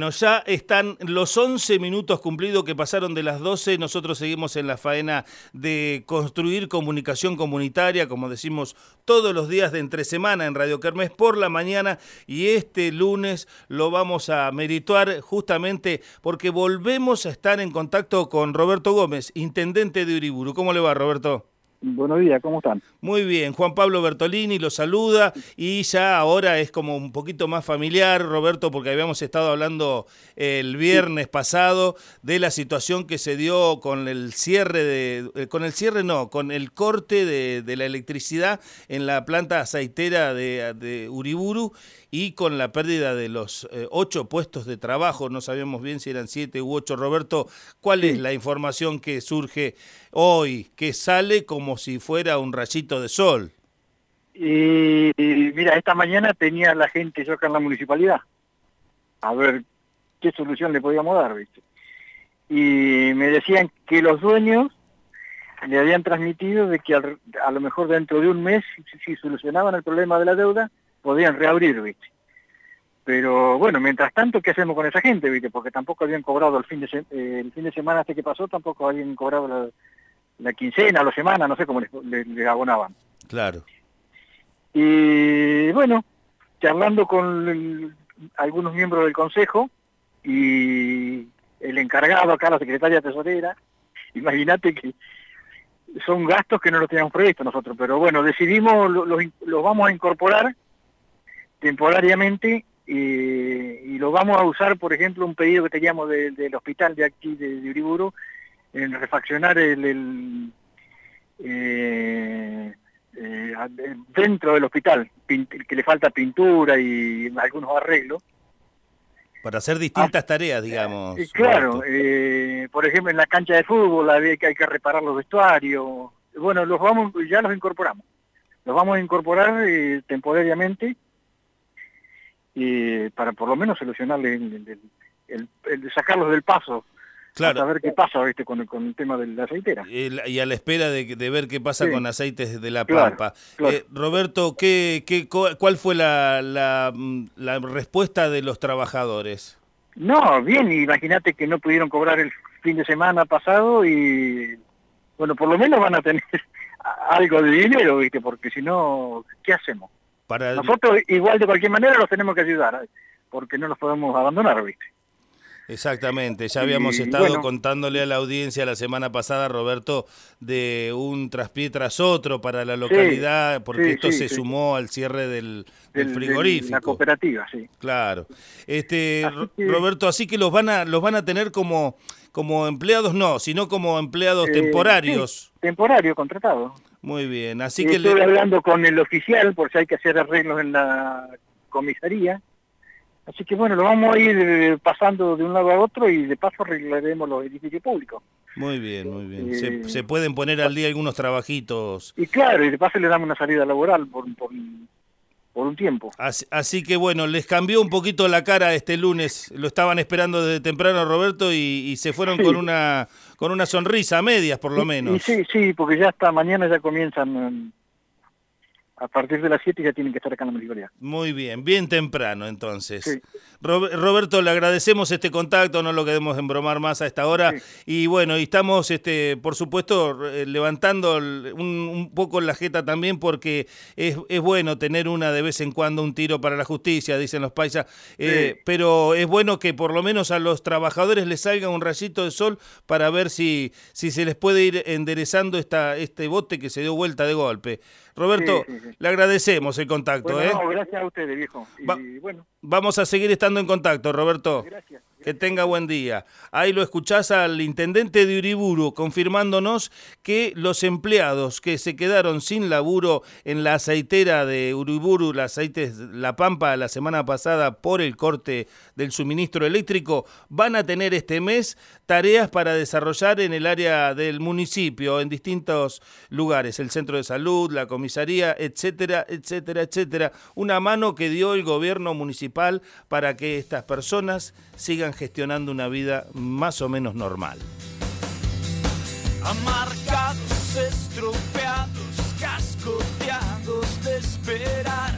Bueno, ya están los 11 minutos cumplidos que pasaron de las 12. Nosotros seguimos en la faena de construir comunicación comunitaria, como decimos todos los días de entre semana en Radio Kermés por la mañana. Y este lunes lo vamos a merituar justamente porque volvemos a estar en contacto con Roberto Gómez, intendente de Uriburu. ¿Cómo le va, Roberto? Buenos días, ¿cómo están? Muy bien, Juan Pablo Bertolini lo saluda y ya ahora es como un poquito más familiar, Roberto, porque habíamos estado hablando el viernes pasado de la situación que se dio con el cierre de, eh, con el cierre no, con el corte de, la electricidad en la planta aceitera de, Uriburu y con la pérdida de los eh, ocho puestos de trabajo, no sabíamos bien si eran siete u ocho. Roberto, ¿cuál es la información que surge hoy, que sale como si fuera un rayito de sol? Y, mira, esta mañana tenía la gente yo acá en la municipalidad, a ver qué solución le podíamos dar, ¿viste? Y me decían que los dueños le habían transmitido de que a lo mejor dentro de un mes, si, solucionaban el problema de la deuda, podían reabrir, ¿viste? Pero bueno, mientras tanto, ¿qué hacemos con esa gente, viste? Porque tampoco habían cobrado el fin de, eh, el fin de semana hasta que pasó, tampoco habían cobrado la, la quincena, la semana, no sé cómo les, abonaban. Claro. Y bueno, charlando con algunos miembros del consejo y el encargado acá, la secretaria tesorera, imagínate que son gastos que no los teníamos previsto nosotros, pero bueno, decidimos, los vamos a incorporar temporariamente y lo vamos a usar, por ejemplo, un pedido que teníamos del hospital de aquí de, de Uriburu, en refaccionar el, eh, eh, dentro del hospital, que le falta pintura y algunos arreglos. Para hacer distintas ah, tareas, digamos. Eh, claro, por ejemplo, en la cancha de fútbol hay que, hay que reparar los vestuarios. Bueno, los vamos, ya los incorporamos. Los vamos a incorporar temporariamente para por lo menos solucionarle el, sacarlos del paso Claro. A ver qué pasa ¿viste? Con, el, tema de la aceitera. y a la espera de, ver qué pasa con aceites de la pampa. Eh, Roberto, ¿qué, qué, ¿cuál fue la, la, respuesta de los trabajadores? No, bien, imagínate que no pudieron cobrar el fin de semana pasado y, bueno, por lo menos van a tener algo de dinero, ¿viste? Porque si no, ¿qué hacemos? Para... Nosotros igual de cualquier manera los tenemos que ayudar, porque no los podemos abandonar, ¿viste? Exactamente, ya habíamos estado contándole a la audiencia la semana pasada, Roberto, de un traspié tras otro para la localidad, porque esto se sumó al cierre del, frigorífico. la cooperativa, sí. Claro. Este, Roberto, así que los van a, los van a tener como, como empleados, no, sino como empleados eh, temporarios. temporario, contratado. Muy bien, así que... Estoy hablando con el oficial, por si hay que hacer arreglos en la comisaría Así que bueno, lo vamos a ir eh, pasando de un lado a otro y de paso arreglaremos los edificios públicos. Muy bien, muy bien. se, eh, pueden poner al día algunos trabajitos. Y claro, y de paso le damos una salida laboral por, por, un tiempo. Así, que bueno, les cambió un poquito la cara este lunes. Lo estaban esperando desde temprano, Roberto, y, se fueron con una con una sonrisa a medias, por lo menos. sí, sí, porque ya hasta mañana ya comienzan a partir de las 7 ya tienen que estar acá en la municipalidad. Muy bien, bien temprano entonces. Roberto, le agradecemos este contacto, no lo queremos embromar más a esta hora. Y bueno, y estamos, este, por supuesto, eh, levantando un, poco la jeta también porque es, bueno tener una de vez en cuando un tiro para la justicia, dicen los paisas. Eh, pero es bueno que por lo menos a los trabajadores les salga un rayito de sol para ver si, si se les puede ir enderezando esta, este bote que se dio vuelta de golpe. Roberto, le agradecemos el contacto. ¿eh? gracias a ustedes, viejo. bueno. Vamos a seguir estando en contacto, Roberto. Gracias. Que tenga buen día. Ahí lo escuchás al intendente de Uriburu confirmándonos que los empleados que se quedaron sin laburo en la aceitera de Uriburu, la aceite La Pampa, la semana pasada por el corte del suministro eléctrico, van a tener este mes tareas para desarrollar en el área del municipio, en distintos lugares, el centro de salud, la comisaría, etcétera, etcétera, etcétera. Una mano que dio el gobierno municipal para que estas personas sigan gestionando una vida más o menos normal. Amargados, estropeados, cascoteados de esperar.